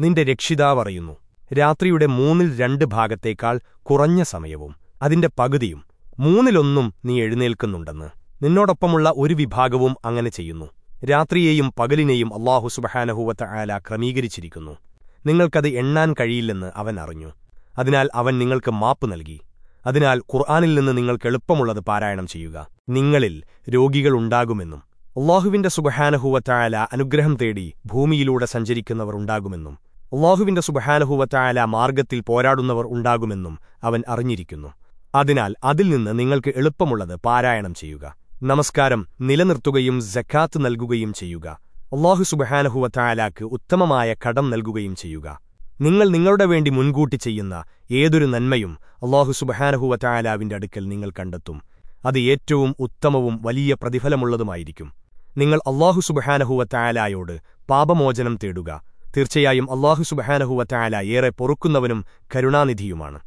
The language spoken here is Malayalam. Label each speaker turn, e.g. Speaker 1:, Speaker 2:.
Speaker 1: നിന്റെ രക്ഷിതാവറിയുന്നു. രാത്രിയുടെ മൂന്നിൽ രണ്ട് ഭാഗത്തേക്കാൾ കുറഞ്ഞ സമയവും അതിന്റെ പകുതിയും മൂന്നിലൊന്നും നീ എഴുന്നേൽക്കുന്നുണ്ടെന്ന്. നിന്നോടൊപ്പമുള്ള ഒരു വിഭാഗവും അങ്ങനെ ചെയ്യുന്നു. രാത്രിയെയും പകലിനെയും അള്ളാഹു സുബഹാനഹൂവത്ത ആല ക്രമീകരിച്ചിരിക്കുന്നു. നിങ്ങൾക്കത് എണ്ണാൻ കഴിയില്ലെന്ന് അവൻ അറിഞ്ഞു. അതിനാൽ അവൻ നിങ്ങൾക്ക് മാപ്പ് നൽകി. അതിനാൽ ഖുർആാനിൽ നിന്ന് നിങ്ങൾക്ക് എളുപ്പമുള്ളത് പാരായണം ചെയ്യുക. നിങ്ങളിൽ രോഗികളുണ്ടാകുമെന്നും അള്ളാഹുവിന്റെ സുബഹാനഹുവത്തായാല അനുഗ്രഹം തേടി ഭൂമിയിലൂടെ സഞ്ചരിക്കുന്നവർ ഉണ്ടാകുമെന്നും അള്ളാഹുവിന്റെ സുബഹാനഹുവത്തായാല മാർഗത്തിൽ പോരാടുന്നവർ ഉണ്ടാകുമെന്നും അവൻ അറിഞ്ഞിരിക്കുന്നു. അതിനാൽ അതിൽ നിന്ന് നിങ്ങൾക്ക് എളുപ്പമുള്ളത് പാരായണം ചെയ്യുക. നമസ്കാരം നിലനിർത്തുകയും ജക്കാത്ത് നൽകുകയും ചെയ്യുക. അള്ളാഹു സുബഹാനഹുവത്തായാലാക്ക് ഉത്തമമായ കടം നൽകുകയും ചെയ്യുക. നിങ്ങൾ നിങ്ങളുടെ വേണ്ടി മുൻകൂട്ടി ചെയ്യുന്ന ഏതൊരു നന്മയും അള്ളാഹു സുബഹാനഹുവറ്റായാലാവിന്റെ അടുക്കൽ നിങ്ങൾ കണ്ടെത്തും. അത് ഏറ്റവും ഉത്തമവും വലിയ പ്രതിഫലമുള്ളതുമായിരിക്കും. നിങ്ങൾ അള്ളാഹു സുബഹാനഹുവത്തായാലായോട് പാപമോചനം തേടുക. തീർച്ചയായും അള്ളാഹു സുബഹാനഹുവത്തായാല ഏറെ പൊറുക്കുന്നവനും കരുണാനിധിയുമാണ്.